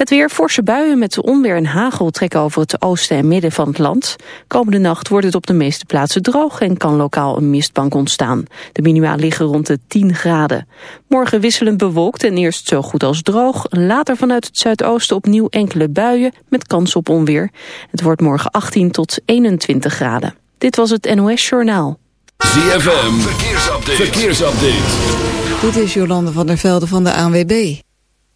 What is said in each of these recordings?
Het weer forse buien met onweer en hagel trekken over het oosten en midden van het land. Komende nacht wordt het op de meeste plaatsen droog en kan lokaal een mistbank ontstaan. De minima liggen rond de 10 graden. Morgen wisselend bewolkt en eerst zo goed als droog. Later vanuit het zuidoosten opnieuw enkele buien met kans op onweer. Het wordt morgen 18 tot 21 graden. Dit was het NOS Journaal. ZFM, verkeersupdate. verkeersupdate. Dit is Jolande van der Velde van de ANWB.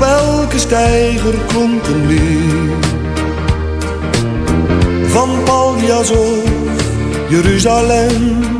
Op elke steiger klonk een lied. Van Paljas of Jeruzalem.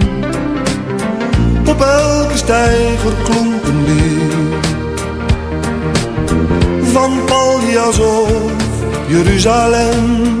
Op elke stijger klonk een. Van Paljas of Jeruzalem.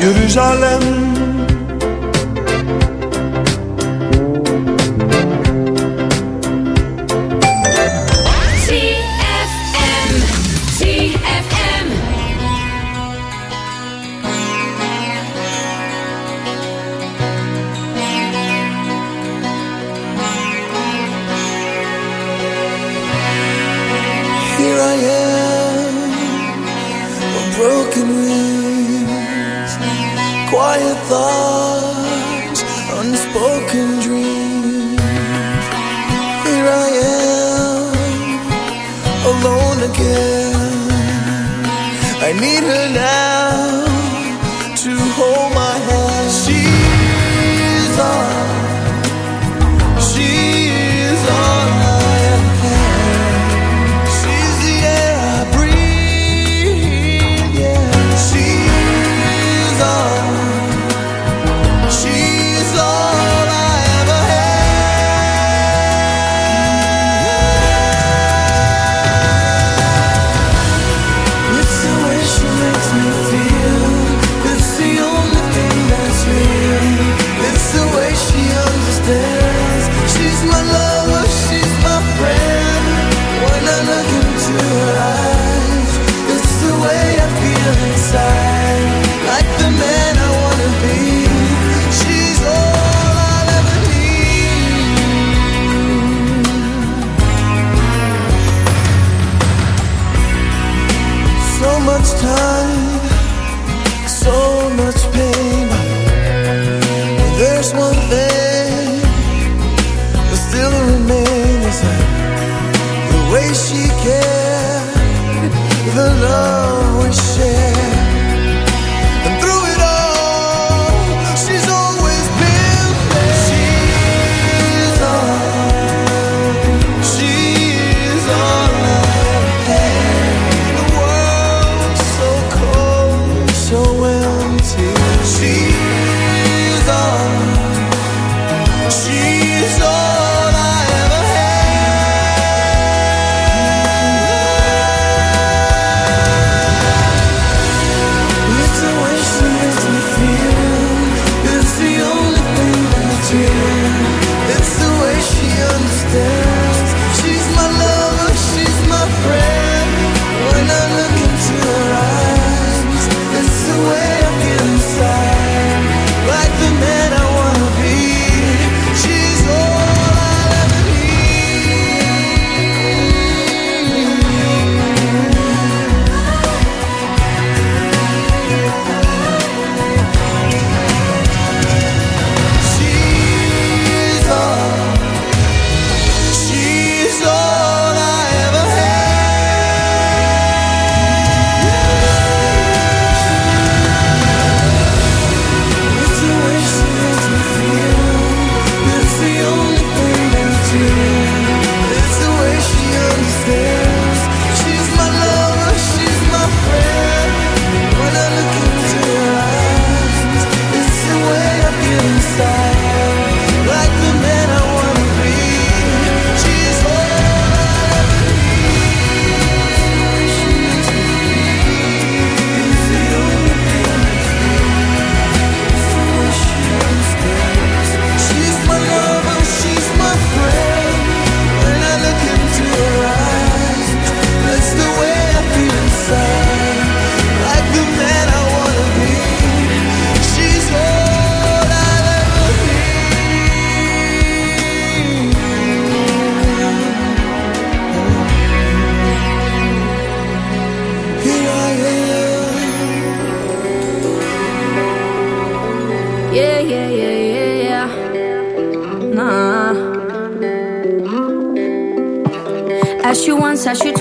Jeruzalem The way she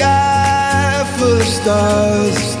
sky voor of stars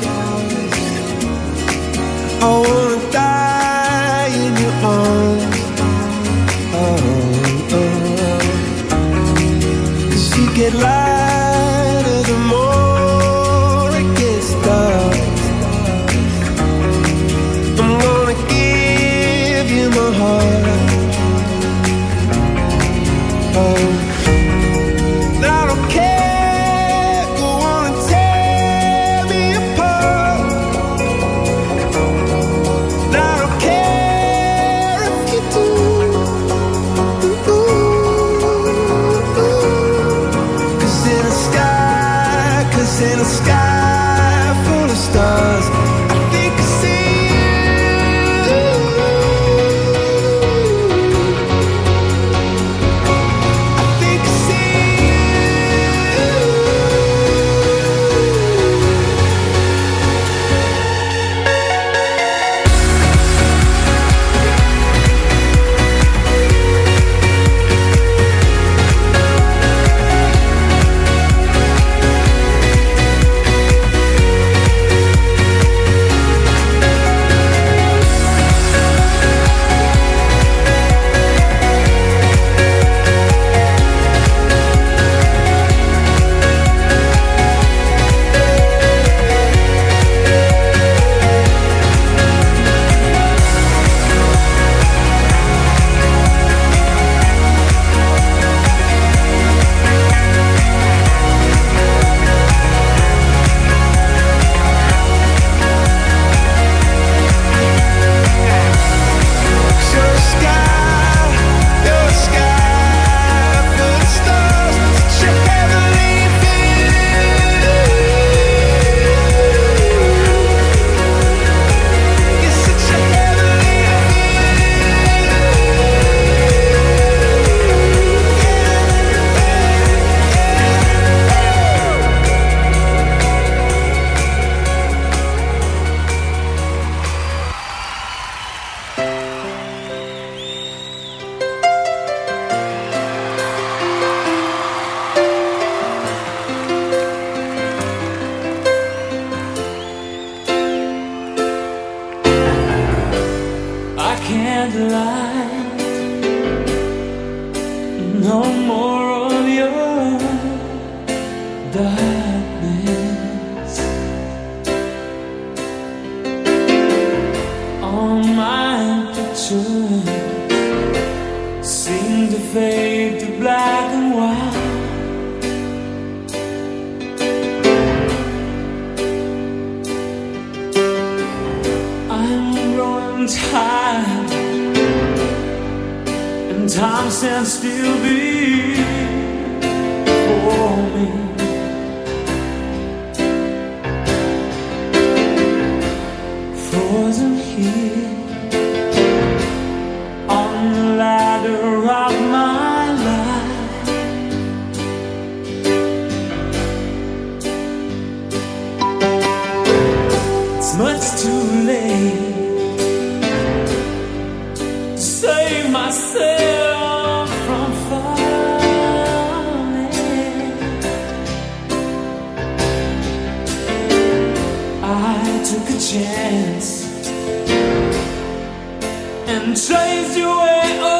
and chased you away.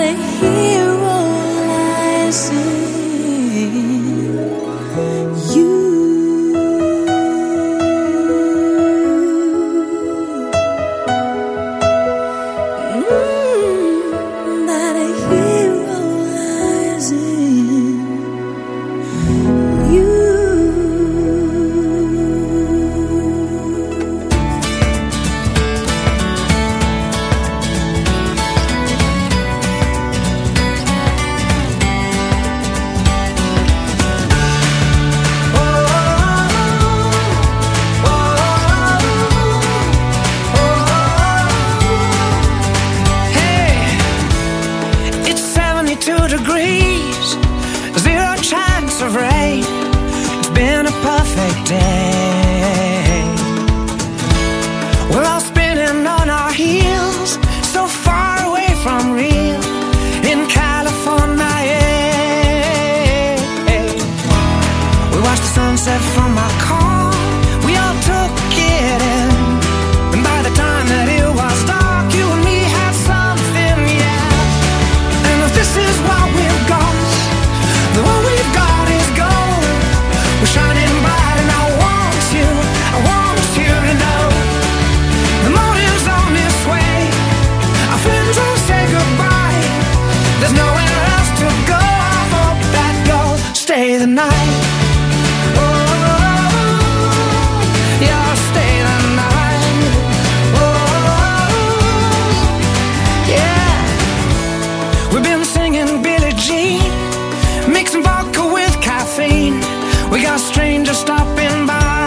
a hero lies in stranger stopping by.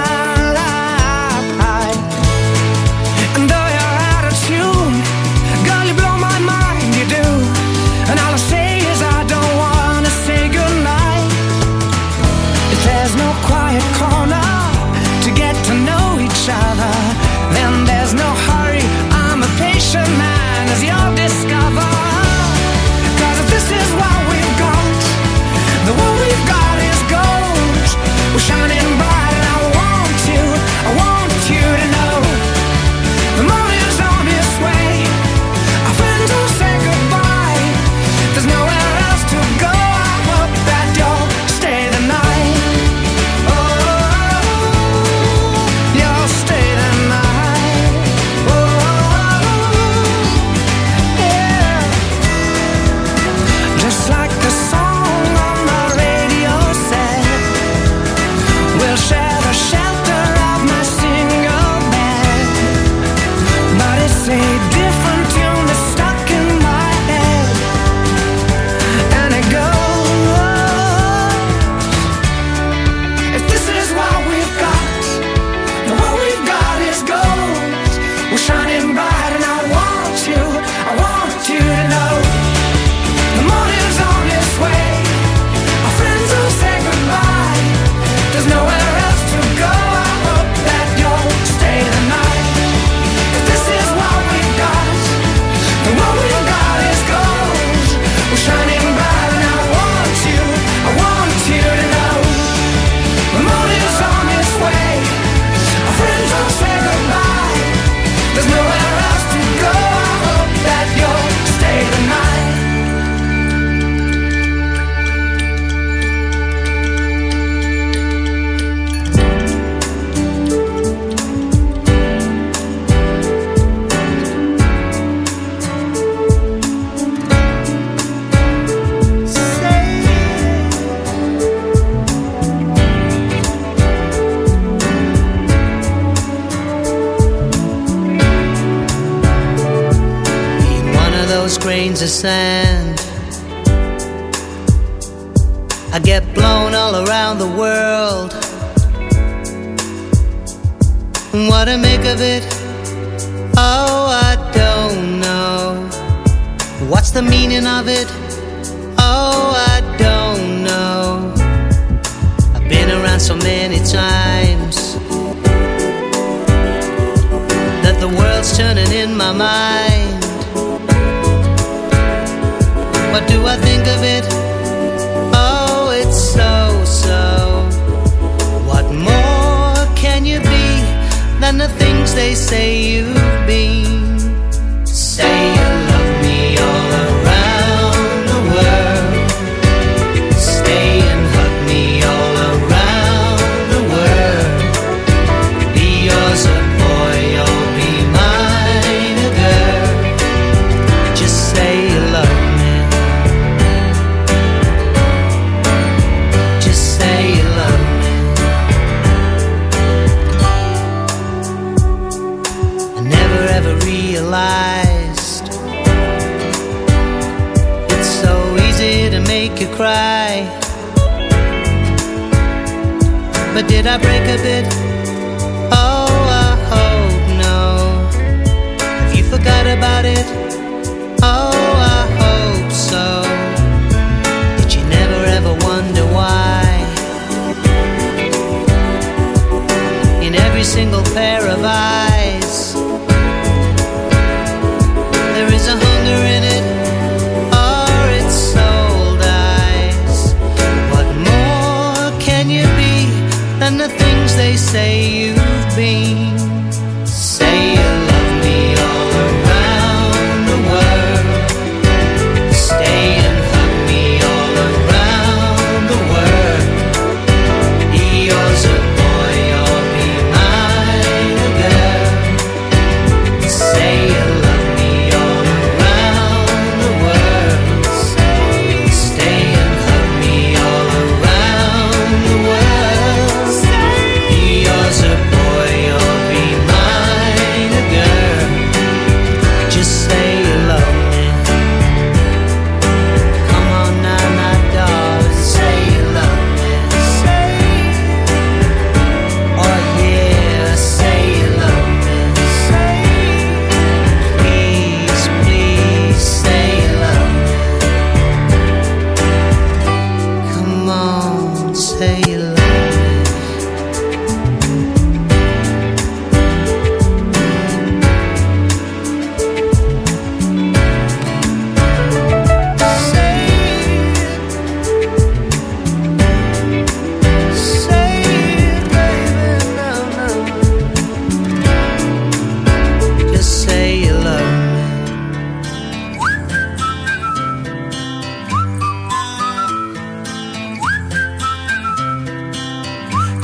Sand. But did I break a bit? Oh, say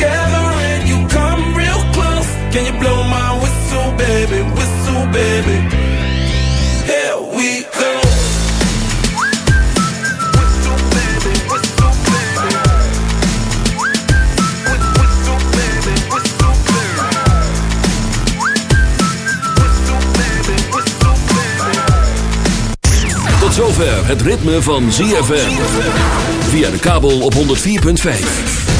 together and you come real close. Can you blow my whistle, baby, whistle, baby? Here we. Tot zover het ritme van ZFM. Via de kabel op 104.5.